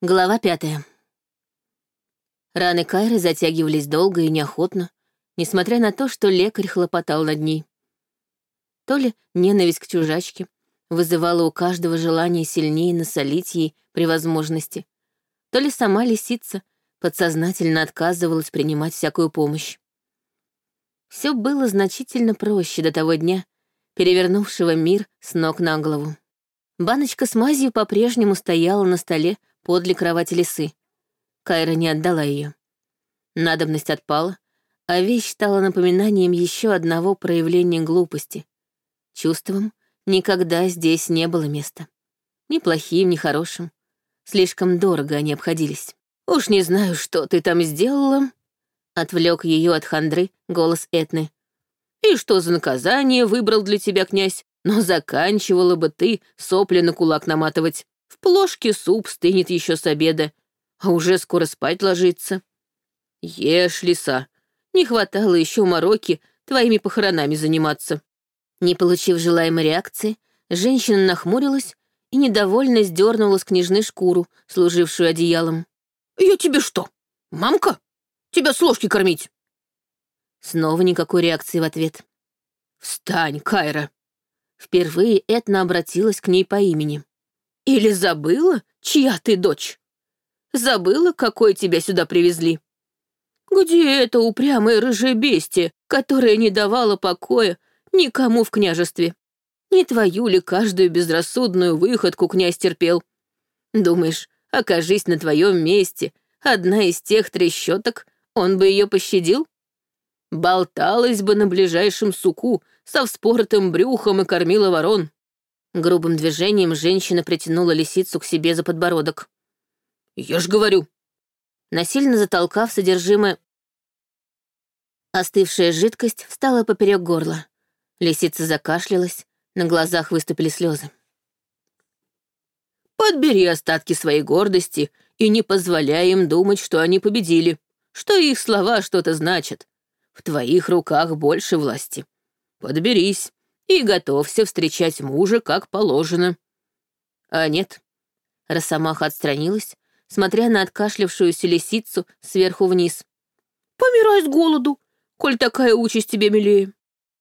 Глава пятая. Раны Кайры затягивались долго и неохотно, несмотря на то, что лекарь хлопотал над ней. То ли ненависть к чужачке вызывала у каждого желание сильнее насолить ей при возможности, то ли сама лисица подсознательно отказывалась принимать всякую помощь. Все было значительно проще до того дня, перевернувшего мир с ног на голову. Баночка с мазью по-прежнему стояла на столе, подле кровати лисы. Кайра не отдала ее. Надобность отпала, а вещь стала напоминанием еще одного проявления глупости. Чувством никогда здесь не было места. Ни плохим, ни хорошим. Слишком дорого они обходились. «Уж не знаю, что ты там сделала», — отвлек ее от хандры голос Этны. «И что за наказание выбрал для тебя князь? Но заканчивала бы ты сопли на кулак наматывать. В плошке суп стынет еще с обеда, а уже скоро спать ложится. Ешь, лиса, не хватало еще мороки твоими похоронами заниматься. Не получив желаемой реакции, женщина нахмурилась и недовольно сдернула с княжны шкуру, служившую одеялом. «Я тебе что, мамка? Тебя с ложки кормить?» Снова никакой реакции в ответ. «Встань, Кайра!» Впервые Этна обратилась к ней по имени. Или забыла, чья ты дочь? Забыла, какой тебя сюда привезли? Где это упрямое рыжее бестие, которое не давало покоя никому в княжестве? Не твою ли каждую безрассудную выходку князь терпел? Думаешь, окажись на твоем месте, одна из тех трещоток, он бы ее пощадил? Болталась бы на ближайшем суку со вспоротым брюхом и кормила ворон. Грубым движением женщина притянула лисицу к себе за подбородок. «Я ж говорю!» Насильно затолкав содержимое... Остывшая жидкость встала поперек горла. Лисица закашлялась, на глазах выступили слезы. «Подбери остатки своей гордости и не позволяй им думать, что они победили, что их слова что-то значат. В твоих руках больше власти. Подберись, и готовься встречать мужа как положено. А нет. Росомаха отстранилась, смотря на откашлявшуюся лисицу сверху вниз. «Помирай с голоду, коль такая участь тебе милее».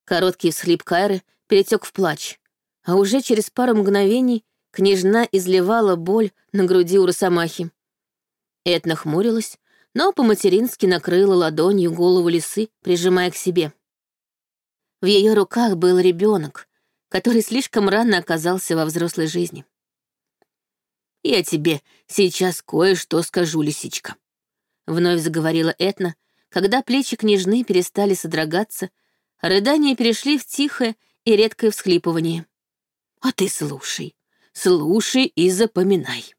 Короткий всхлип Кайры перетек в плач, а уже через пару мгновений княжна изливала боль на груди у Росомахи. Эд нахмурилась, но по-матерински накрыла ладонью голову лисы, прижимая к себе. В ее руках был ребенок, который слишком рано оказался во взрослой жизни. «Я тебе сейчас кое-что скажу, лисичка», — вновь заговорила Этна, когда плечи княжны перестали содрогаться, рыдания перешли в тихое и редкое всхлипывание. «А ты слушай, слушай и запоминай».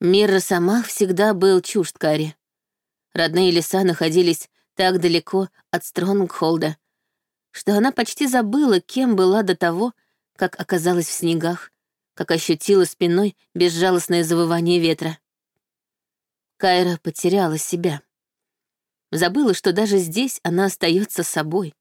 Мир Росомах всегда был чужд Каре. Родные леса находились так далеко от Стронгхолда, что она почти забыла, кем была до того, как оказалась в снегах, как ощутила спиной безжалостное завывание ветра. Кайра потеряла себя. Забыла, что даже здесь она остается собой,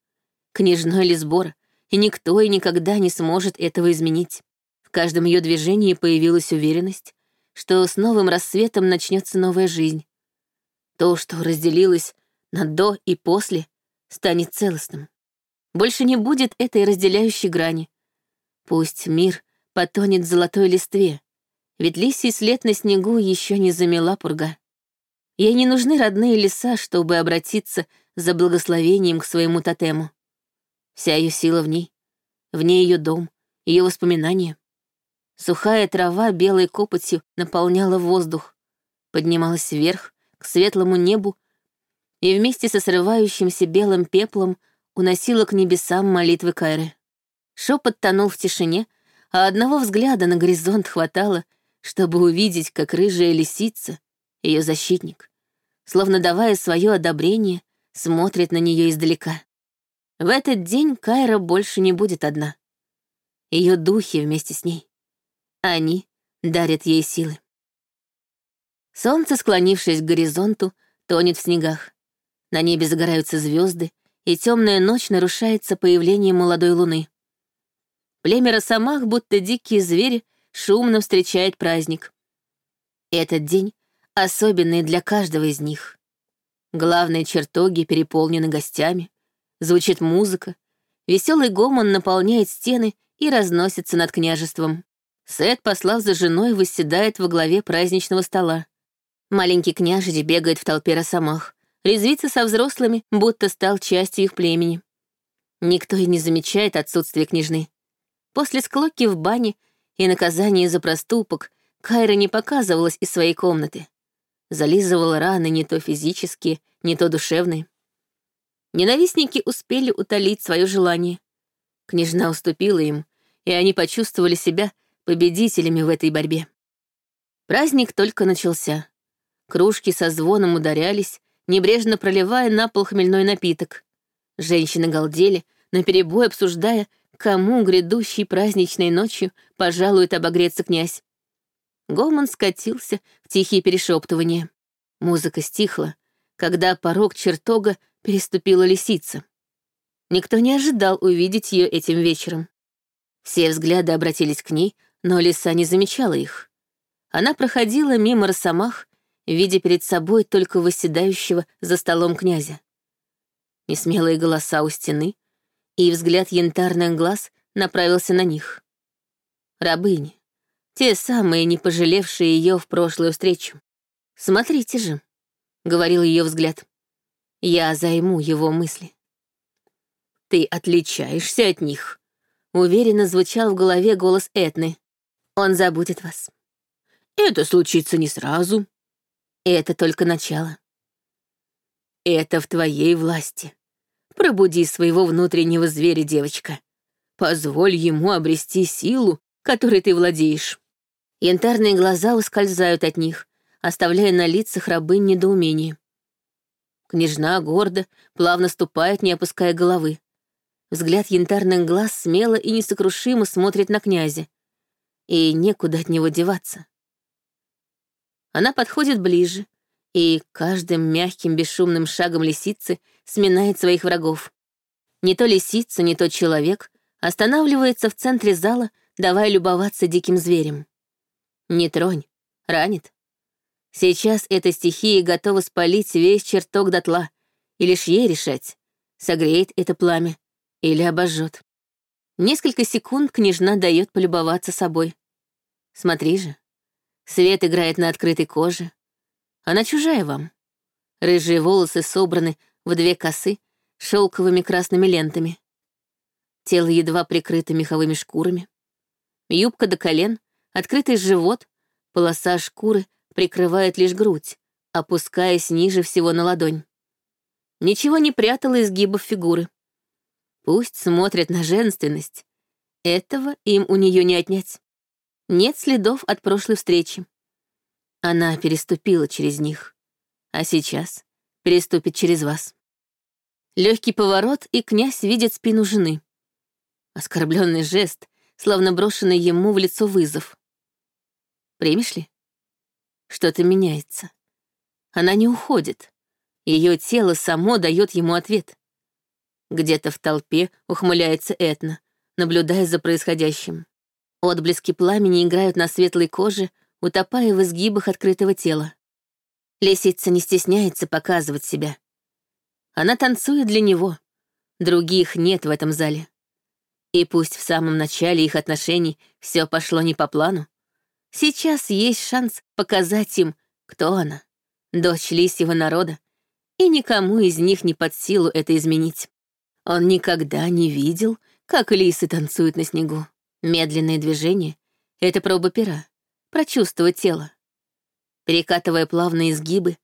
княжной Лисбора, и никто и никогда не сможет этого изменить. В каждом ее движении появилась уверенность, что с новым рассветом начнется новая жизнь. То, что разделилось на до и после, станет целостным. Больше не будет этой разделяющей грани. Пусть мир потонет в золотой листве, ведь лисий след на снегу еще не замела пурга. Ей не нужны родные леса, чтобы обратиться за благословением к своему тотему. Вся ее сила в ней, в ней ее дом, ее воспоминания. Сухая трава белой копотью наполняла воздух, поднималась вверх, к светлому небу, и вместе со срывающимся белым пеплом уносила к небесам молитвы Кайры. Шепот тонул в тишине, а одного взгляда на горизонт хватало, чтобы увидеть, как рыжая лисица, ее защитник, словно давая свое одобрение, смотрит на нее издалека. В этот день Кайра больше не будет одна. Ее духи вместе с ней. Они дарят ей силы. Солнце, склонившись к горизонту, тонет в снегах. На небе загораются звезды, и темная ночь нарушается появлением молодой луны. Племя росомах, будто дикие звери, шумно встречает праздник. Этот день особенный для каждого из них. Главные чертоги переполнены гостями, звучит музыка, веселый гомон наполняет стены и разносится над княжеством. Сет, послав за женой, восседает во главе праздничного стола. Маленький княжич бегает в толпе росомах, резвится со взрослыми, будто стал частью их племени. Никто и не замечает отсутствие княжны. После склоки в бане и наказания за проступок Кайра не показывалась из своей комнаты. Зализывала раны не то физические, не то душевные. Ненавистники успели утолить свое желание. Княжна уступила им, и они почувствовали себя победителями в этой борьбе. Праздник только начался. Кружки со звоном ударялись, небрежно проливая на пол хмельной напиток. Женщины галдели, наперебой обсуждая, кому грядущей праздничной ночью пожалует обогреться князь. Гомон скатился в тихие перешептывания. Музыка стихла, когда порог чертога переступила лисица. Никто не ожидал увидеть ее этим вечером. Все взгляды обратились к ней, но лиса не замечала их. Она проходила мимо росомах, видя перед собой только восседающего за столом князя. Несмелые голоса у стены, и взгляд янтарных глаз направился на них. Рабыни, те самые, не пожалевшие ее в прошлую встречу. «Смотрите же», — говорил ее взгляд. «Я займу его мысли». «Ты отличаешься от них», — уверенно звучал в голове голос Этны. «Он забудет вас». «Это случится не сразу». «Это только начало». «Это в твоей власти. Пробуди своего внутреннего зверя, девочка. Позволь ему обрести силу, которой ты владеешь. Янтарные глаза ускользают от них, оставляя на лицах рабынь недоумение. Княжна гордо, плавно ступает, не опуская головы. Взгляд янтарных глаз смело и несокрушимо смотрит на князя. И некуда от него деваться. Она подходит ближе, и каждым мягким бесшумным шагом лисицы сминает своих врагов. Не то лисица, не то человек останавливается в центре зала, давая любоваться диким зверем. Не тронь, ранит. Сейчас эта стихия готова спалить весь чертог дотла, и лишь ей решать, согреет это пламя или обожжет. Несколько секунд княжна дает полюбоваться собой. Смотри же, свет играет на открытой коже. Она чужая вам. Рыжие волосы собраны в две косы шелковыми красными лентами. Тело едва прикрыто меховыми шкурами. Юбка до колен, Открытый живот, полоса шкуры прикрывает лишь грудь, опускаясь ниже всего на ладонь. Ничего не прятала изгибов фигуры. Пусть смотрят на женственность. Этого им у нее не отнять. Нет следов от прошлой встречи. Она переступила через них. А сейчас переступит через вас. Легкий поворот, и князь видит спину жены. Оскорбленный жест, словно брошенный ему в лицо вызов. Примешь ли? Что-то меняется. Она не уходит. Ее тело само дает ему ответ. Где-то в толпе ухмыляется Этна, наблюдая за происходящим. Отблески пламени играют на светлой коже, утопая в изгибах открытого тела. Лисица не стесняется показывать себя. Она танцует для него. Других нет в этом зале. И пусть в самом начале их отношений все пошло не по плану, Сейчас есть шанс показать им, кто она, дочь лисьего народа, и никому из них не под силу это изменить. Он никогда не видел, как лисы танцуют на снегу. Медленные движения — это проба пера, прочувствовать тело. Перекатывая плавные изгибы,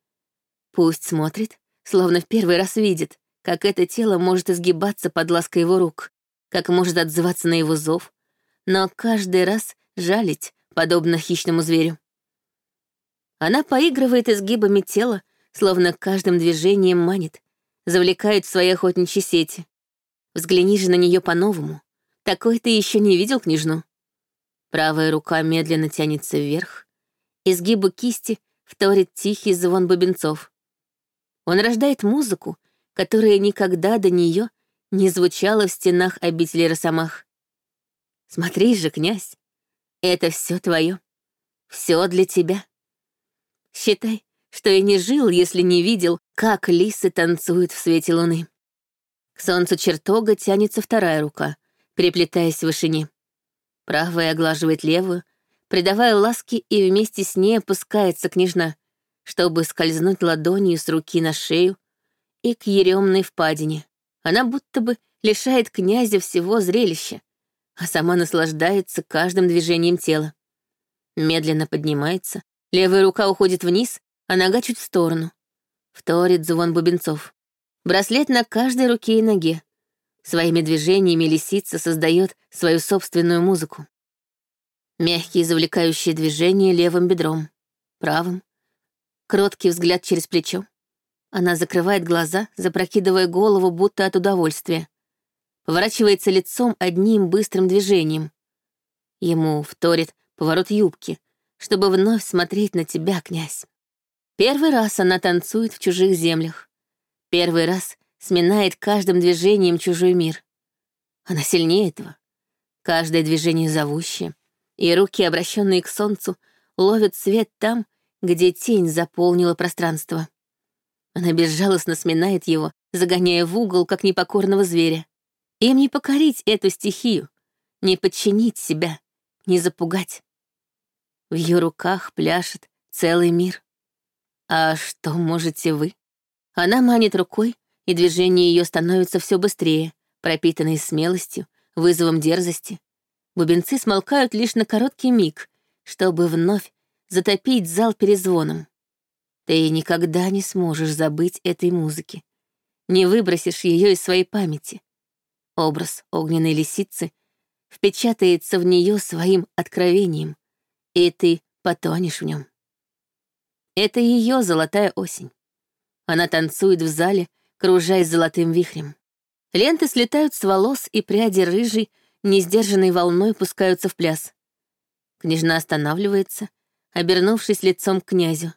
пусть смотрит, словно в первый раз видит, как это тело может изгибаться под лаской его рук, как может отзываться на его зов, но каждый раз жалить, подобно хищному зверю. Она поигрывает изгибами тела, словно каждым движением манит, завлекает в свои охотничьи сети. Взгляни же на нее по-новому. Такой ты еще не видел княжну. Правая рука медленно тянется вверх, изгибы кисти вторит тихий звон бубенцов. Он рождает музыку, которая никогда до нее не звучала в стенах обители Росомах. Смотри же, князь, это все твое. Все для тебя. Считай, что и не жил, если не видел, как лисы танцуют в свете луны. К солнцу чертога тянется вторая рука, переплетаясь в вышине. Правая оглаживает левую, придавая ласки, и вместе с ней опускается княжна, чтобы скользнуть ладонью с руки на шею и к еремной впадине. Она будто бы лишает князя всего зрелища, а сама наслаждается каждым движением тела. Медленно поднимается, левая рука уходит вниз, а нога чуть в сторону. Вторит звон бубенцов. Браслет на каждой руке и ноге. Своими движениями лисица создает свою собственную музыку. Мягкие завлекающие движения левым бедром, правым. Кроткий взгляд через плечо. Она закрывает глаза, запрокидывая голову, будто от удовольствия. Поворачивается лицом одним быстрым движением. Ему вторит поворот юбки, чтобы вновь смотреть на тебя, князь. Первый раз она танцует в чужих землях. Первый раз сминает каждым движением чужой мир. Она сильнее этого. Каждое движение зовущее, и руки, обращенные к солнцу, ловят свет там, где тень заполнила пространство. Она безжалостно сминает его, загоняя в угол, как непокорного зверя. Им не покорить эту стихию, не подчинить себя, не запугать. В ее руках пляшет целый мир. А что можете вы? Она манит рукой, и движение ее становится все быстрее, пропитанные смелостью, вызовом дерзости. Бубенцы смолкают лишь на короткий миг, чтобы вновь затопить зал перезвоном. Ты никогда не сможешь забыть этой музыки. Не выбросишь ее из своей памяти. Образ огненной лисицы впечатается в нее своим откровением, и ты потонешь в нем. Это ее золотая осень. Она танцует в зале, кружаясь золотым вихрем. Ленты слетают с волос, и пряди рыжей, несдержанной волной, пускаются в пляс. Княжна останавливается, обернувшись лицом к князю.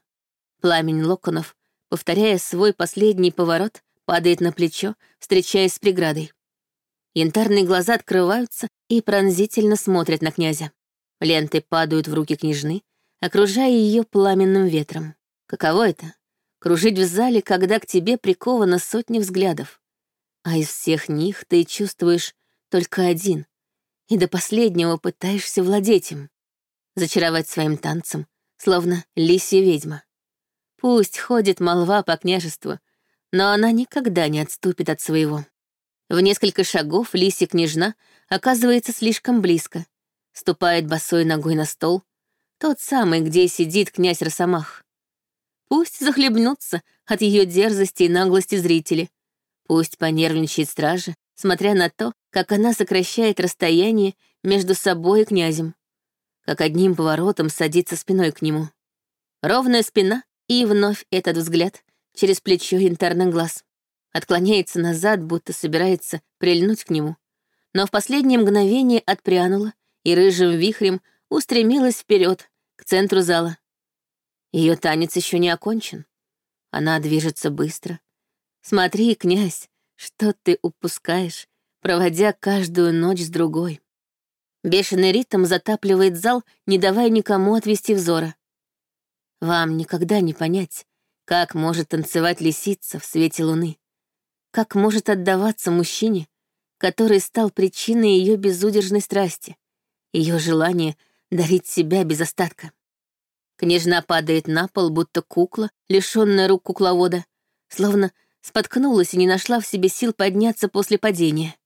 Пламень локонов, повторяя свой последний поворот, падает на плечо, встречаясь с преградой. Янтарные глаза открываются и пронзительно смотрят на князя. Ленты падают в руки княжны, окружая ее пламенным ветром. Каково это? Кружить в зале, когда к тебе приковано сотни взглядов. А из всех них ты чувствуешь только один, и до последнего пытаешься владеть им. Зачаровать своим танцем, словно лисья ведьма. Пусть ходит молва по княжеству, но она никогда не отступит от своего. В несколько шагов лисья княжна оказывается слишком близко, ступает босой ногой на стол, тот самый, где сидит князь Росомах. Пусть захлебнутся от ее дерзости и наглости зрители. Пусть понервничает стража, смотря на то, как она сокращает расстояние между собой и князем, как одним поворотом садится спиной к нему. Ровная спина и вновь этот взгляд через плечо янтарных глаз. Отклоняется назад, будто собирается прильнуть к нему. Но в последнее мгновение отпрянула и рыжим вихрем устремилась вперед к центру зала. Ее танец еще не окончен. Она движется быстро. Смотри, князь, что ты упускаешь, проводя каждую ночь с другой. Бешеный ритм затапливает зал, не давая никому отвести взора. Вам никогда не понять, как может танцевать лисица в свете луны, как может отдаваться мужчине, который стал причиной ее безудержной страсти, ее желания дарить себя без остатка. Княжна падает на пол, будто кукла, лишённая рук кукловода, словно споткнулась и не нашла в себе сил подняться после падения.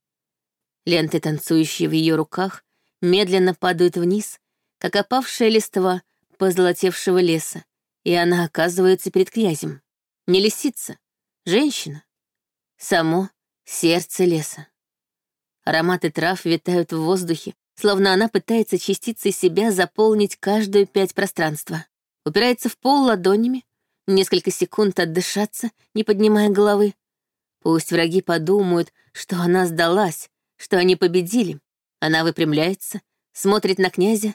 Ленты, танцующие в ее руках, медленно падают вниз, как опавшая листва позолотевшего леса, и она оказывается перед князем. Не лисица, женщина. Само сердце леса. Ароматы трав витают в воздухе, словно она пытается частицей себя заполнить каждую пять пространства. Упирается в пол ладонями, несколько секунд отдышаться, не поднимая головы. Пусть враги подумают, что она сдалась, что они победили. Она выпрямляется, смотрит на князя.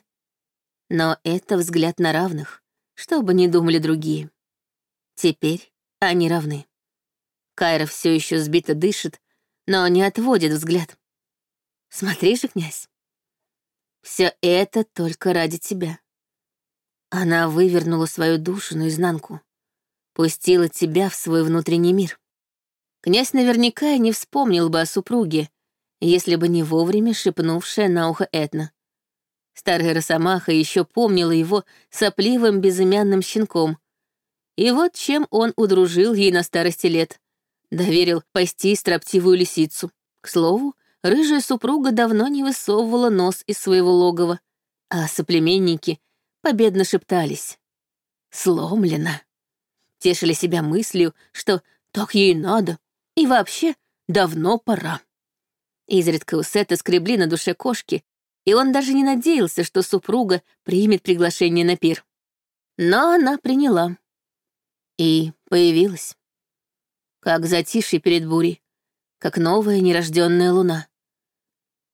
Но это взгляд на равных, что бы ни думали другие. Теперь они равны. Кайра все еще сбито дышит, но не отводит взгляд. Смотри же, князь. Все это только ради тебя. Она вывернула свою душу наизнанку, пустила тебя в свой внутренний мир. Князь наверняка не вспомнил бы о супруге, если бы не вовремя шепнувшая на ухо Этна. Старая росомаха еще помнила его сопливым безымянным щенком. И вот чем он удружил ей на старости лет. Доверил пасти строптивую лисицу. К слову, рыжая супруга давно не высовывала нос из своего логова, а соплеменники победно шептались. Сломлена. Тешили себя мыслью, что так ей надо, и вообще давно пора. Изредка у Сета скребли на душе кошки, и он даже не надеялся, что супруга примет приглашение на пир. Но она приняла. И появилась. Как затишье перед бурей, как новая нерожденная луна.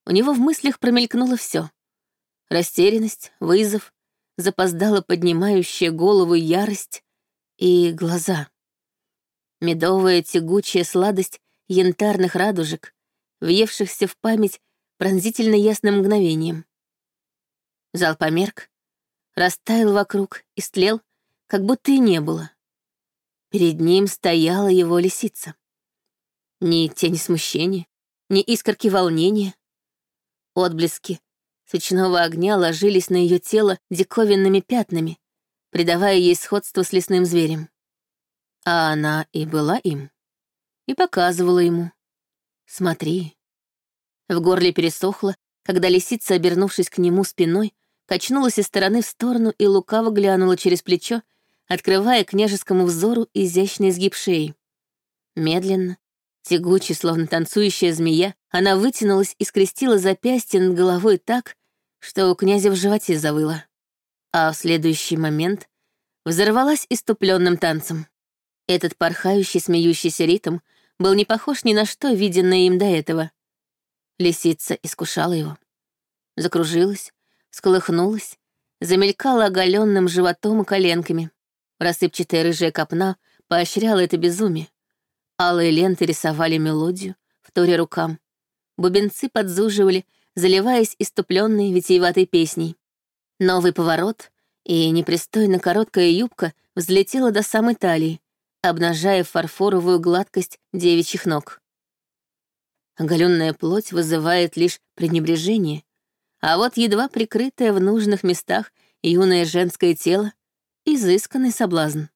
У него в мыслях промелькнуло все: Растерянность, вызов, запоздала поднимающая голову ярость и глаза. Медовая тягучая сладость янтарных радужек, въевшихся в память пронзительно ясным мгновением. Зал померк, растаял вокруг, и стлел, как будто и не было. Перед ним стояла его лисица. Ни тени смущения, ни искорки волнения. Отблески свечного огня ложились на ее тело диковинными пятнами, придавая ей сходство с лесным зверем. А она и была им. И показывала ему. «Смотри, в горле пересохло, когда лисица, обернувшись к нему спиной, качнулась из стороны в сторону и лукаво глянула через плечо, открывая княжескому взору изящный изгиб шеи. Медленно, тягуче, словно танцующая змея, она вытянулась и скрестила запястье над головой так, что у князя в животе завыло. А в следующий момент взорвалась иступленным танцем. Этот порхающий, смеющийся ритм был не похож ни на что, виденное им до этого. Лисица искушала его. Закружилась, сколыхнулась, замелькала оголенным животом и коленками. Рассыпчатая рыжая копна поощряла это безумие. Алые ленты рисовали мелодию, вторя рукам. Бубенцы подзуживали, заливаясь иступленной витиеватой песней. Новый поворот, и непристойно короткая юбка взлетела до самой талии, обнажая фарфоровую гладкость девичьих ног. Оголенная плоть вызывает лишь пренебрежение, а вот едва прикрытое в нужных местах юное женское тело — изысканный соблазн.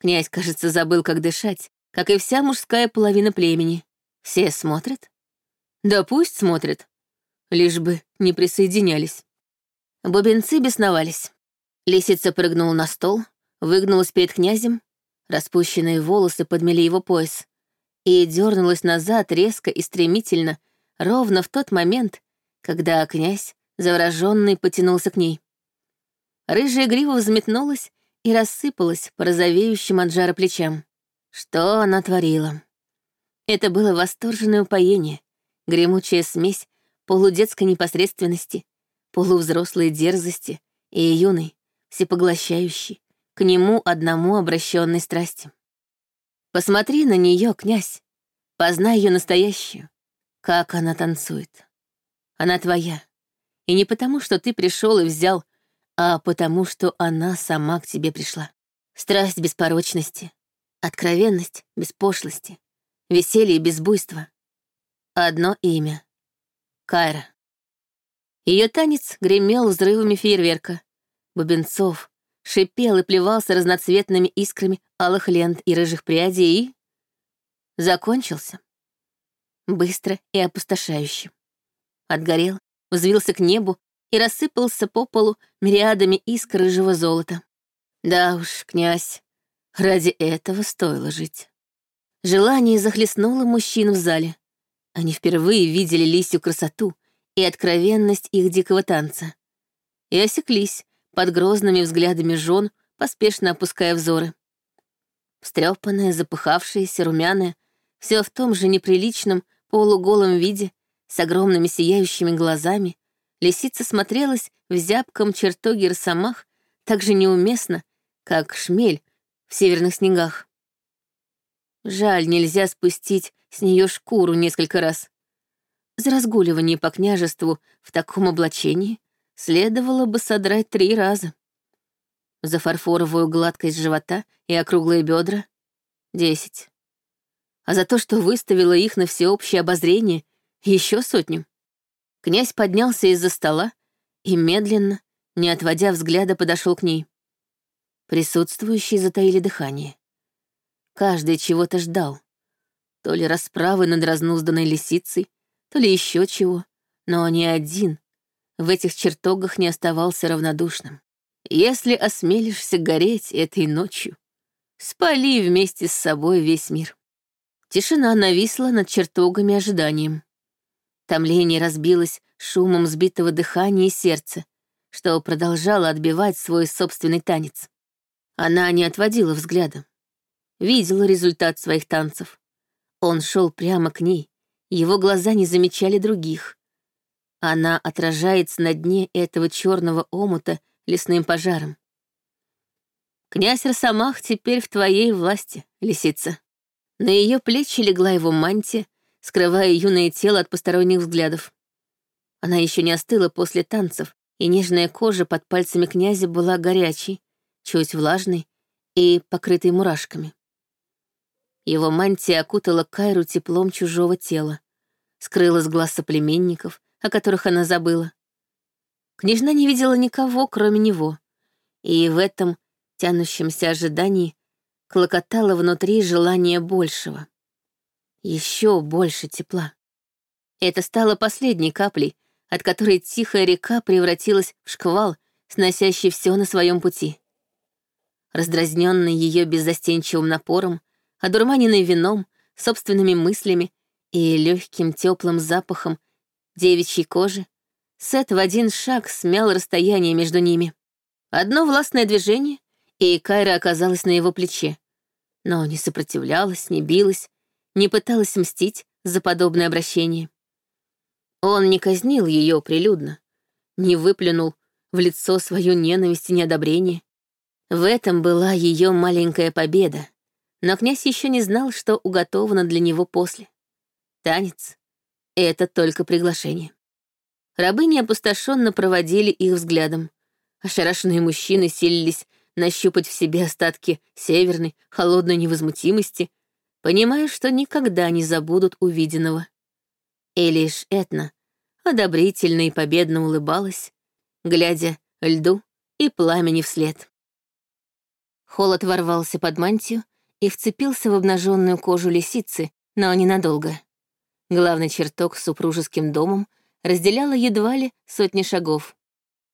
Князь, кажется, забыл, как дышать, как и вся мужская половина племени. Все смотрят? Да пусть смотрят. Лишь бы не присоединялись. Бубенцы бесновались. Лисица прыгнула на стол, выгнулась перед князем, распущенные волосы подмели его пояс и дернулась назад резко и стремительно, ровно в тот момент, когда князь, завороженный, потянулся к ней. Рыжая грива взметнулась и рассыпалась по розовеющим от жара плечам. Что она творила? Это было восторженное упоение, гремучая смесь полудетской непосредственности, полувзрослой дерзости и юной, всепоглощающей, к нему одному обращенной страсти. Посмотри на нее, князь. Познай ее настоящую. Как она танцует. Она твоя. И не потому, что ты пришел и взял, а потому, что она сама к тебе пришла. Страсть без порочности, откровенность без пошлости, веселье без буйства. Одно имя — Кайра. Ее танец гремел взрывами фейерверка, бубенцов, шипел и плевался разноцветными искрами алых лент и рыжих прядей и... закончился. Быстро и опустошающе. Отгорел, взвился к небу и рассыпался по полу мириадами искр рыжего золота. Да уж, князь, ради этого стоило жить. Желание захлестнуло мужчин в зале. Они впервые видели лисью красоту и откровенность их дикого танца. И осеклись, под грозными взглядами жен, поспешно опуская взоры. Встрепанная, запыхавшаяся, румяная, все в том же неприличном, полуголом виде, с огромными сияющими глазами, лисица смотрелась в зябком чертоге росомах так же неуместно, как шмель в северных снегах. Жаль, нельзя спустить с нее шкуру несколько раз. За разгуливание по княжеству в таком облачении следовало бы содрать три раза. За фарфоровую гладкость живота и округлые бедра — десять. А за то, что выставила их на всеобщее обозрение, еще сотню. Князь поднялся из-за стола и медленно, не отводя взгляда, подошел к ней. Присутствующие затаили дыхание. Каждый чего-то ждал. То ли расправы над разнузданной лисицей, то ли еще чего, но ни один в этих чертогах не оставался равнодушным. Если осмелишься гореть этой ночью, спали вместе с собой весь мир. Тишина нависла над чертогами ожиданием. Томление разбилось шумом сбитого дыхания и сердца, что продолжало отбивать свой собственный танец. Она не отводила взгляда. Видела результат своих танцев. Он шел прямо к ней, его глаза не замечали других. Она отражается на дне этого черного омута лесным пожаром. Князь Росомах теперь в твоей власти, лисица. На ее плечи легла его мантия, скрывая юное тело от посторонних взглядов. Она еще не остыла после танцев, и нежная кожа под пальцами князя была горячей, чуть влажной и покрытой мурашками. Его мантия окутала Кайру теплом чужого тела, скрыла с глаз соплеменников, о которых она забыла. Княжна не видела никого, кроме него, и в этом тянущемся ожидании клокотало внутри желание большего еще больше тепла. Это стало последней каплей, от которой тихая река превратилась в шквал, сносящий все на своем пути. Раздразненный ее беззастенчивым напором, одурманенный вином, собственными мыслями и легким теплым запахом девичьей кожи, Сет в один шаг смял расстояние между ними. Одно властное движение, и Кайра оказалась на его плече. Но не сопротивлялась, не билась, не пыталась мстить за подобное обращение. Он не казнил ее прилюдно, не выплюнул в лицо свою ненависть и неодобрение. В этом была ее маленькая победа, но князь еще не знал, что уготовано для него после. Танец — это только приглашение. Рабыни опустошенно проводили их взглядом. Ошарашенные мужчины силились нащупать в себе остатки северной, холодной невозмутимости — понимая, что никогда не забудут увиденного. И лишь Этна одобрительно и победно улыбалась, глядя льду и пламени вслед. Холод ворвался под мантию и вцепился в обнаженную кожу лисицы, но ненадолго. Главный чертог с супружеским домом разделяла едва ли сотни шагов.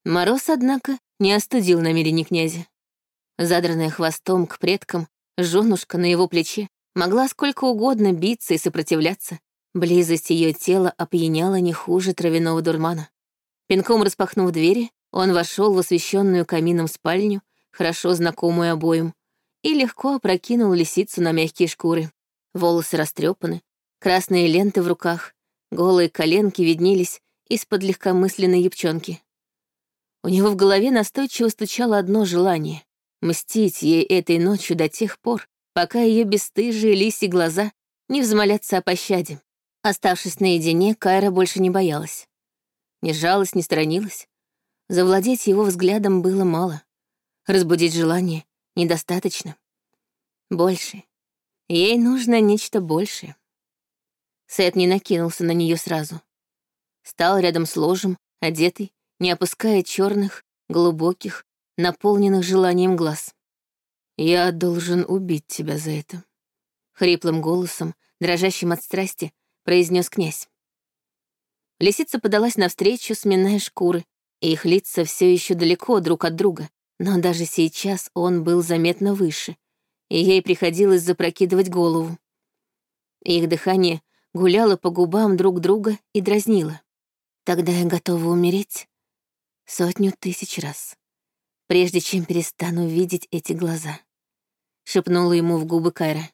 Мороз, однако, не остудил намерений князя. Задранная хвостом к предкам, женушка на его плече Могла сколько угодно биться и сопротивляться. Близость ее тела опьяняла не хуже травяного дурмана. Пинком распахнув двери, он вошел в освещенную камином спальню, хорошо знакомую обоим, и легко опрокинул лисицу на мягкие шкуры. Волосы растрепаны, красные ленты в руках, голые коленки виднелись из-под легкомысленной юбчонки. У него в голове настойчиво стучало одно желание — мстить ей этой ночью до тех пор, пока ее бесстыжие лиси глаза не взмолятся о пощаде. Оставшись наедине, Кайра больше не боялась. Не жалась, не сторонилась. Завладеть его взглядом было мало. Разбудить желание недостаточно. Больше. Ей нужно нечто большее. Сет не накинулся на нее сразу. Стал рядом с ложем, одетый, не опуская черных, глубоких, наполненных желанием глаз. «Я должен убить тебя за это», — хриплым голосом, дрожащим от страсти, произнес князь. Лисица подалась навстречу, сминая шкуры, и их лица все еще далеко друг от друга, но даже сейчас он был заметно выше, и ей приходилось запрокидывать голову. Их дыхание гуляло по губам друг друга и дразнило. Тогда я готова умереть сотню тысяч раз, прежде чем перестану видеть эти глаза шепнула ему в губы Кайра.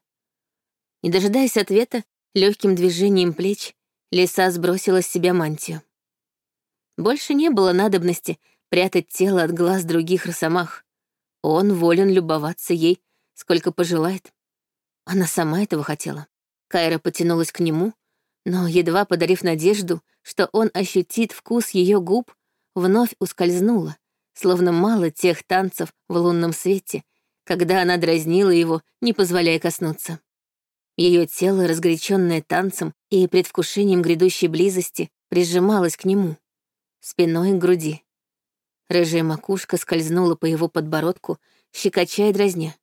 Не дожидаясь ответа, легким движением плеч лиса сбросила с себя мантию. Больше не было надобности прятать тело от глаз других росомах. Он волен любоваться ей, сколько пожелает. Она сама этого хотела. Кайра потянулась к нему, но, едва подарив надежду, что он ощутит вкус ее губ, вновь ускользнула, словно мало тех танцев в лунном свете, когда она дразнила его, не позволяя коснуться. Ее тело, разгоряченное танцем и предвкушением грядущей близости, прижималось к нему, спиной к груди. Рыжая макушка скользнула по его подбородку, щекоча и дразня.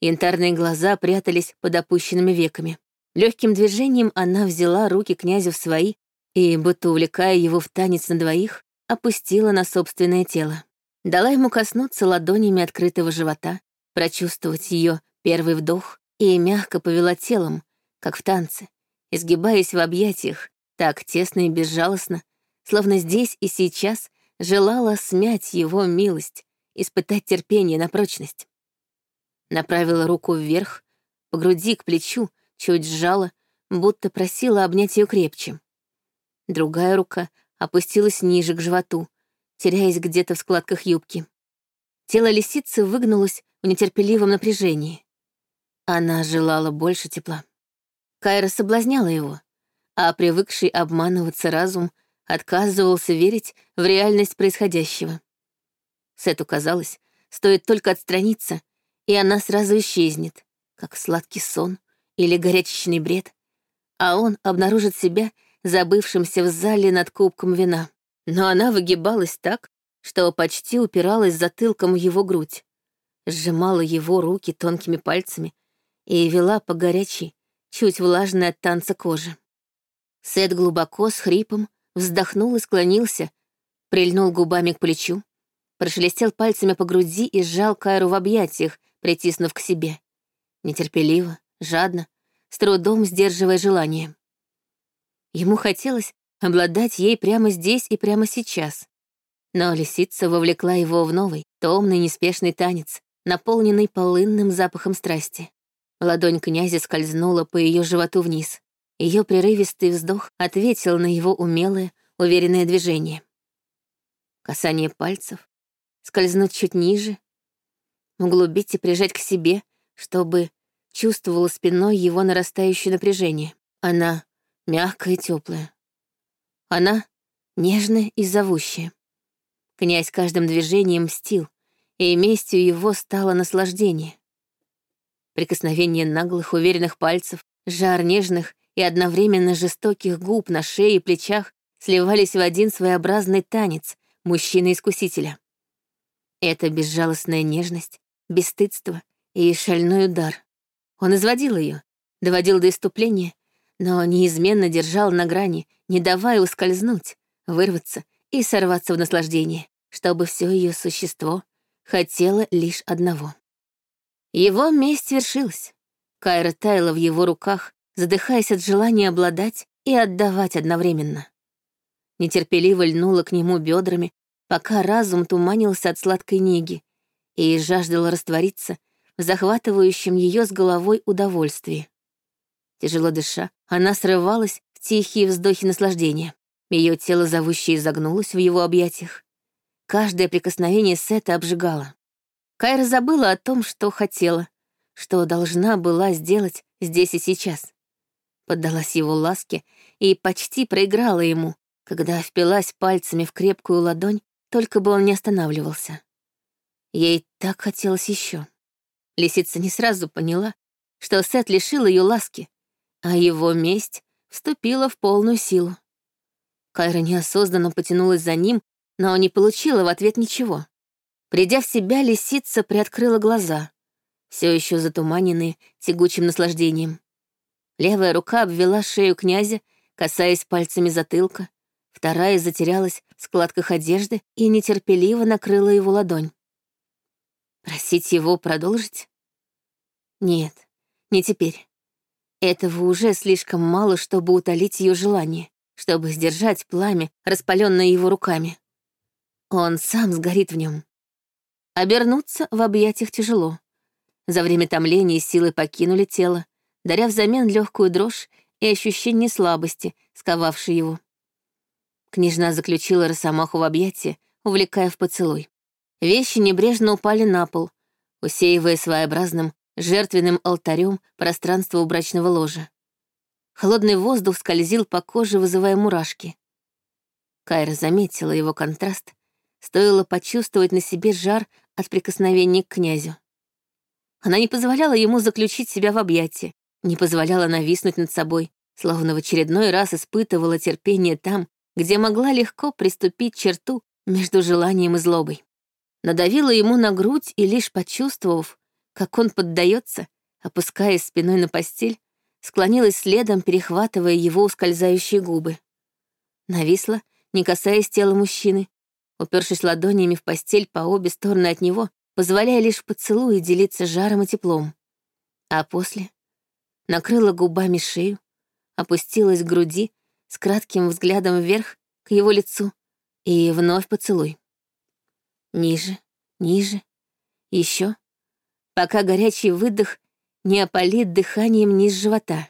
Янтарные глаза прятались под опущенными веками. Легким движением она взяла руки князя в свои и, будто увлекая его в танец на двоих, опустила на собственное тело. Дала ему коснуться ладонями открытого живота, прочувствовать ее первый вдох и мягко повела телом, как в танце, изгибаясь в объятиях, так тесно и безжалостно, словно здесь и сейчас желала смять его милость, испытать терпение на прочность. Направила руку вверх, по груди к плечу, чуть сжала, будто просила обнять ее крепче. Другая рука опустилась ниже к животу, теряясь где-то в складках юбки. Тело лисицы выгнулось в нетерпеливом напряжении. Она желала больше тепла. Кайра соблазняла его, а привыкший обманываться разум отказывался верить в реальность происходящего. Сету казалось, стоит только отстраниться, и она сразу исчезнет, как сладкий сон или горячечный бред, а он обнаружит себя забывшимся в зале над кубком вина. Но она выгибалась так, что почти упиралась затылком в его грудь, сжимала его руки тонкими пальцами, и вела по горячей, чуть влажной от танца кожи. Сет глубоко, с хрипом, вздохнул и склонился, прильнул губами к плечу, прошелестел пальцами по груди и сжал Кайру в объятиях, притиснув к себе. Нетерпеливо, жадно, с трудом сдерживая желание. Ему хотелось обладать ей прямо здесь и прямо сейчас. Но лисица вовлекла его в новый, томный, неспешный танец, наполненный полынным запахом страсти. Ладонь князя скользнула по ее животу вниз. Ее прерывистый вздох ответил на его умелое, уверенное движение. Касание пальцев, скользнуть чуть ниже, углубить и прижать к себе, чтобы чувствовала спиной его нарастающее напряжение. Она мягкая и теплая. Она нежная и зовущая. Князь каждым движением мстил, и местью его стало наслаждение прикосновение наглых, уверенных пальцев, жар нежных и одновременно жестоких губ на шее и плечах сливались в один своеобразный танец мужчины-искусителя. Это безжалостная нежность, бесстыдство и шальной удар. Он изводил ее, доводил до иступления, но неизменно держал на грани, не давая ускользнуть, вырваться и сорваться в наслаждение, чтобы все ее существо хотело лишь одного. Его месть свершилась. Кайра таяла в его руках, задыхаясь от желания обладать и отдавать одновременно. Нетерпеливо льнула к нему бедрами, пока разум туманился от сладкой неги, и жаждала раствориться в захватывающем ее с головой удовольствии. Тяжело дыша, она срывалась в тихие вздохи наслаждения. Ее тело зовущее изогнулось в его объятиях. Каждое прикосновение Сета обжигало. Кайра забыла о том, что хотела, что должна была сделать здесь и сейчас. Поддалась его ласке и почти проиграла ему, когда впилась пальцами в крепкую ладонь, только бы он не останавливался. Ей так хотелось еще. Лисица не сразу поняла, что Сет лишил ее ласки, а его месть вступила в полную силу. Кайра неосознанно потянулась за ним, но не получила в ответ ничего. Придя в себя, лисица приоткрыла глаза, все еще затуманенные тягучим наслаждением. Левая рука обвела шею князя, касаясь пальцами затылка, вторая затерялась в складках одежды и нетерпеливо накрыла его ладонь. Просить его продолжить? Нет, не теперь. Этого уже слишком мало, чтобы утолить ее желание, чтобы сдержать пламя, распаленное его руками. Он сам сгорит в нем. Обернуться в объятиях тяжело. За время томления силы покинули тело, даря взамен легкую дрожь и ощущение слабости, сковавшей его. Княжна заключила Росомаху в объятия, увлекая в поцелуй. Вещи небрежно упали на пол, усеивая своеобразным жертвенным алтарем пространство у брачного ложа. Холодный воздух скользил по коже, вызывая мурашки. Кайра заметила его контраст стоило почувствовать на себе жар от прикосновения к князю. Она не позволяла ему заключить себя в объятия, не позволяла нависнуть над собой, словно в очередной раз испытывала терпение там, где могла легко приступить черту между желанием и злобой. Надавила ему на грудь и лишь почувствовав, как он поддается, опускаясь спиной на постель, склонилась следом, перехватывая его ускользающие губы. Нависла, не касаясь тела мужчины, упершись ладонями в постель по обе стороны от него, позволяя лишь поцелуи делиться жаром и теплом. А после накрыла губами шею, опустилась к груди с кратким взглядом вверх к его лицу и вновь поцелуй. Ниже, ниже, еще, пока горячий выдох не опалит дыханием низ живота.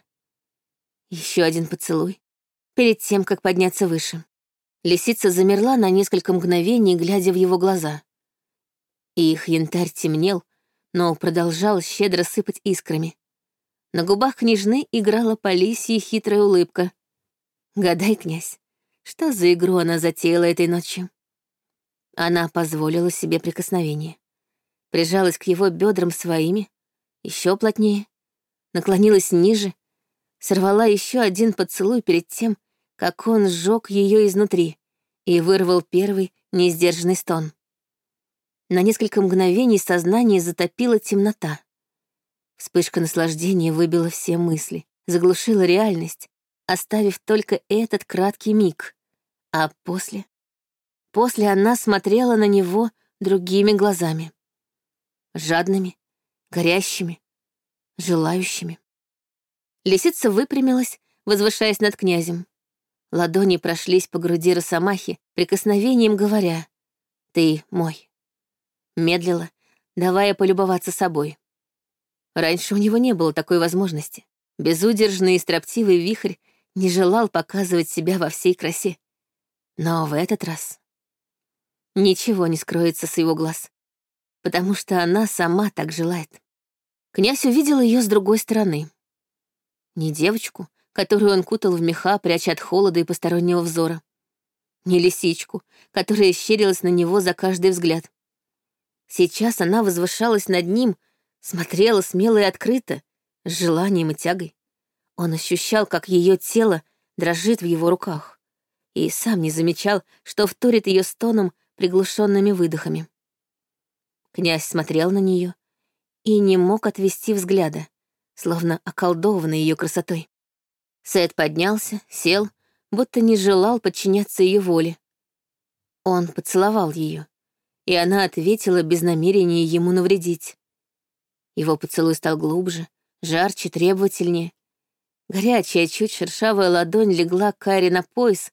Еще один поцелуй, перед тем, как подняться выше. Лисица замерла на несколько мгновений, глядя в его глаза. их янтарь темнел, но продолжал щедро сыпать искрами. На губах княжны играла по лисье хитрая улыбка. «Гадай, князь, что за игру она затеяла этой ночью?» Она позволила себе прикосновение. Прижалась к его бедрам своими, еще плотнее, наклонилась ниже, сорвала еще один поцелуй перед тем, как он сжег ее изнутри и вырвал первый несдержанный стон. На несколько мгновений сознание затопила темнота. Вспышка наслаждения выбила все мысли, заглушила реальность, оставив только этот краткий миг. А после... После она смотрела на него другими глазами. Жадными, горящими, желающими. Лисица выпрямилась, возвышаясь над князем. Ладони прошлись по груди Росомахи, прикосновением говоря «Ты мой». Медлила, давая полюбоваться собой. Раньше у него не было такой возможности. Безудержный и строптивый вихрь не желал показывать себя во всей красе. Но в этот раз ничего не скроется с его глаз, потому что она сама так желает. Князь увидел ее с другой стороны. Не девочку, которую он кутал в меха, пряча от холода и постороннего взора. Не лисичку, которая щерилась на него за каждый взгляд. Сейчас она возвышалась над ним — Смотрела смело и открыто, с желанием и тягой. Он ощущал, как ее тело дрожит в его руках, и сам не замечал, что вторит ее стоном приглушенными выдохами. Князь смотрел на нее и не мог отвести взгляда, словно околдованный ее красотой. Сет поднялся, сел, будто не желал подчиняться ее воле. Он поцеловал ее, и она ответила без намерения ему навредить. Его поцелуй стал глубже, жарче, требовательнее. Горячая, чуть шершавая ладонь легла Кари на пояс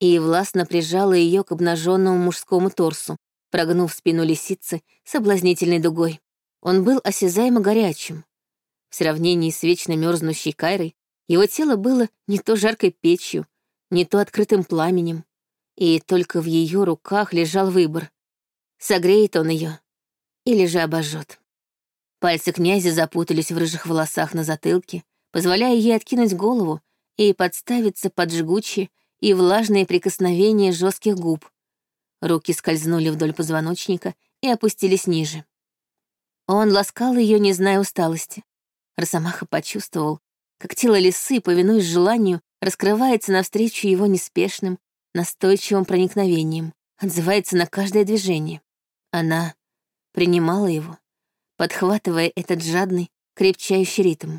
и властно прижала ее к обнаженному мужскому торсу, прогнув спину лисицы соблазнительной дугой. Он был осязаемо горячим. В сравнении с вечно мерзнущей Кайрой его тело было не то жаркой печью, не то открытым пламенем, и только в ее руках лежал выбор — согреет он ее или же обожжет. Пальцы князя запутались в рыжих волосах на затылке, позволяя ей откинуть голову и подставиться под жгучие и влажные прикосновения жестких губ. Руки скользнули вдоль позвоночника и опустились ниже. Он ласкал ее, не зная усталости. Росомаха почувствовал, как тело лисы, повинуясь желанию, раскрывается навстречу его неспешным, настойчивым проникновением, отзывается на каждое движение. Она принимала его, подхватывая этот жадный, крепчающий ритм.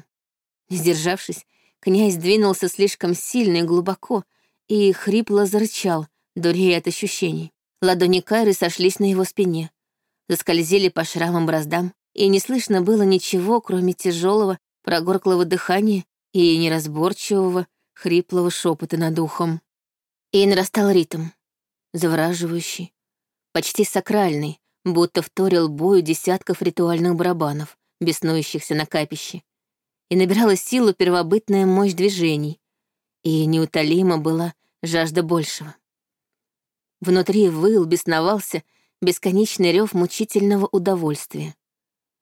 Сдержавшись, князь двинулся слишком сильно и глубоко и хрипло зарычал, дурея от ощущений. Ладони Кайры сошлись на его спине, заскользили по шрамам-браздам, и не слышно было ничего, кроме тяжелого, прогорклого дыхания и неразборчивого, хриплого шепота над ухом. И нарастал ритм, завораживающий, почти сакральный, будто вторил бою десятков ритуальных барабанов, беснующихся на капище, и набирала силу первобытная мощь движений, и неутолима была жажда большего. Внутри выл, бесновался бесконечный рев мучительного удовольствия.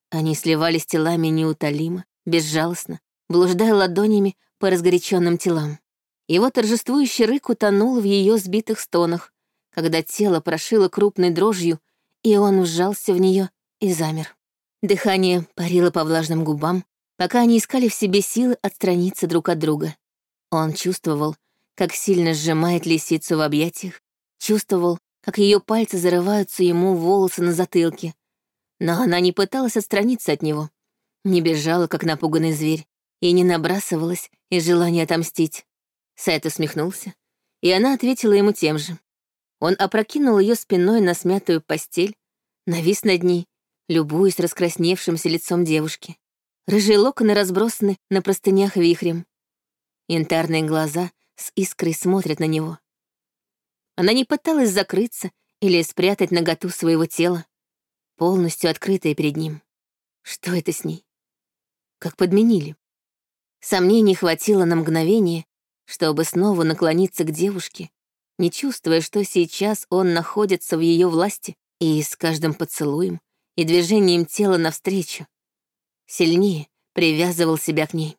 Они сливались телами неутолимо, безжалостно, блуждая ладонями по разгоряченным телам. Его торжествующий рык утонул в ее сбитых стонах, когда тело прошило крупной дрожью, и он вжался в нее и замер. Дыхание парило по влажным губам, пока они искали в себе силы отстраниться друг от друга. Он чувствовал, как сильно сжимает лисицу в объятиях, чувствовал, как ее пальцы зарываются ему в волосы на затылке. Но она не пыталась отстраниться от него, не бежала, как напуганный зверь, и не набрасывалась из желания отомстить. Сайт усмехнулся, и она ответила ему тем же. Он опрокинул ее спиной на смятую постель, навис над ней, любуясь раскрасневшимся лицом девушки. Рыжие локоны разбросаны на простынях вихрем. Янтарные глаза с искрой смотрят на него. Она не пыталась закрыться или спрятать наготу своего тела, полностью открытая перед ним. Что это с ней? Как подменили. Сомнений хватило на мгновение, чтобы снова наклониться к девушке, не чувствуя, что сейчас он находится в ее власти, и с каждым поцелуем и движением тела навстречу сильнее привязывал себя к ней.